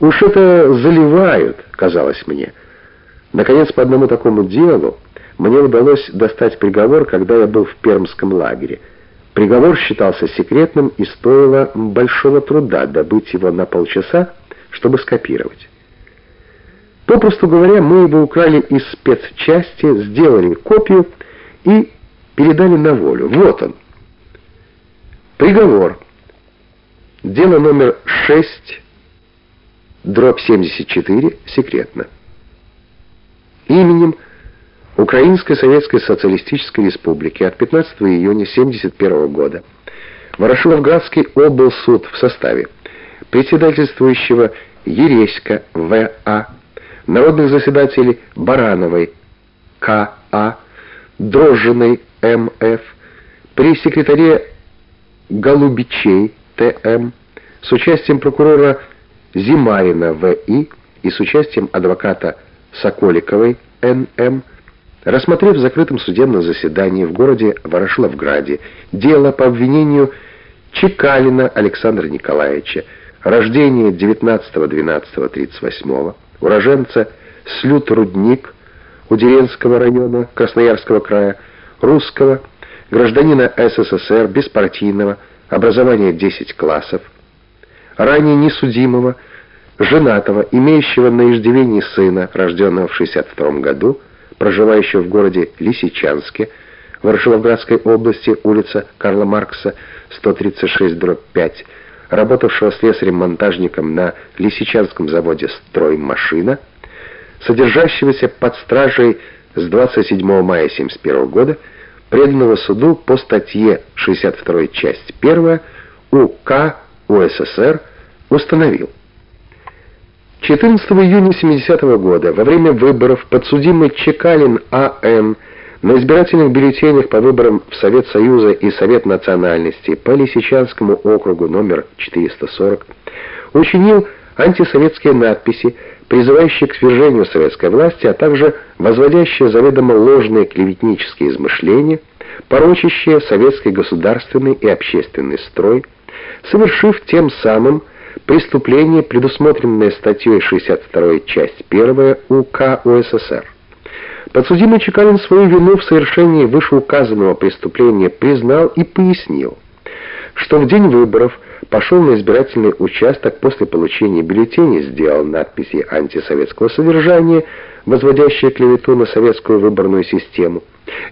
Уж это заливают, казалось мне. Наконец, по одному такому делу мне удалось достать приговор, когда я был в пермском лагере. Приговор считался секретным и стоило большого труда добыть его на полчаса, чтобы скопировать. Попросту говоря, мы его украли из спецчасти, сделали копию и передали на волю. Вот он. Приговор. Дело номер 6 дробь 74, секретно. Именем Украинской Советской Социалистической Республики от 15 июня 1971 года Ворошиловградский облсуд в составе председательствующего Ереська В.А., народных заседателей Барановой К.А., Дрожжиной М.Ф., при секретаре Голубичей Т.М., с участием прокурора Зимарина В.И. и с участием адвоката Соколиковой Н.М., рассмотрев в закрытом судебном заседании в городе Ворошиловграде дело по обвинению Чекалина Александра Николаевича, рождение 19.12.38, уроженца Слют-Рудник Удеренского района Красноярского края, русского, гражданина СССР, беспартийного, образование 10 классов, ранее несудимого, женатого, имеющего на иждивении сына, рожденного в 62 году, проживающего в городе Лисичанске, Ворошиловградской области, улица Карла Маркса, 136-5, работавшего слесарем-монтажником на Лисичанском заводе «Строймашина», содержащегося под стражей с 27 мая 1971 года, преданного суду по статье 62 часть 1 УК УССР установил. 14 июня 70 -го года во время выборов подсудимый Чекалин А.Н. на избирательных бюллетенях по выборам в Совет Союза и Совет национальности по Лисичанскому округу номер 440 учинил антисоветские надписи, призывающие к свержению советской власти, а также возводящие заведомо ложные клеветнические измышления, порочащие советский государственный и общественный строй, совершив тем самым преступление, предусмотренное статьей 62 часть 1 УК УССР. Подсудимый Чекалин свою вину в совершении вышеуказанного преступления признал и пояснил, что в день выборов пошел на избирательный участок после получения бюллетеней, сделал надписи антисоветского содержания, возводящие клевету на советскую выборную систему,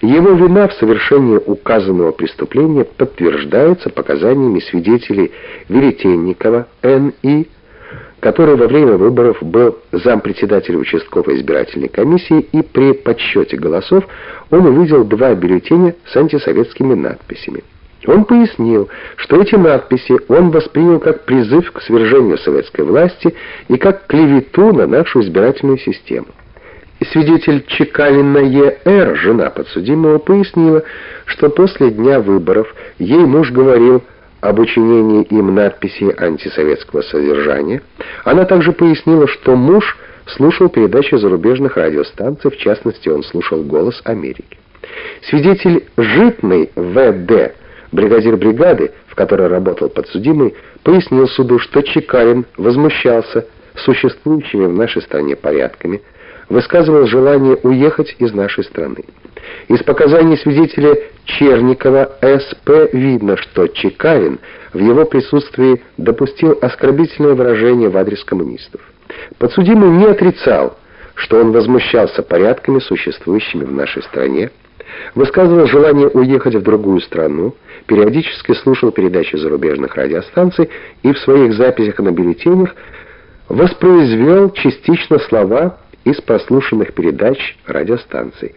его вина в совершении указанного преступления подтверждается показаниями свидетелей Веретенникова Н.И., который во время выборов был зампредседателя участковой избирательной комиссии, и при подсчете голосов он увидел два бюллетеня с антисоветскими надписями. Он пояснил, что эти надписи он воспринял как призыв к свержению советской власти и как клевету на нашу избирательную систему. Свидетель Чекалина Е.Р., жена подсудимого, пояснила, что после дня выборов ей муж говорил об учинении им надписи антисоветского содержания. Она также пояснила, что муж слушал передачи зарубежных радиостанций, в частности, он слушал «Голос Америки». Свидетель Житный В.Д., бригадир бригады, в которой работал подсудимый, пояснил суду, что Чекалин возмущался существующими в нашей стране порядками, высказывал желание уехать из нашей страны. Из показаний свидетеля Черникова С.П. видно, что Чекарин в его присутствии допустил оскорбительное выражение в адрес коммунистов. Подсудимый не отрицал, что он возмущался порядками, существующими в нашей стране, высказывал желание уехать в другую страну, периодически слушал передачи зарубежных радиостанций и в своих записях на бюллетенях воспроизвел частично слова из прослушанных передач радиостанций.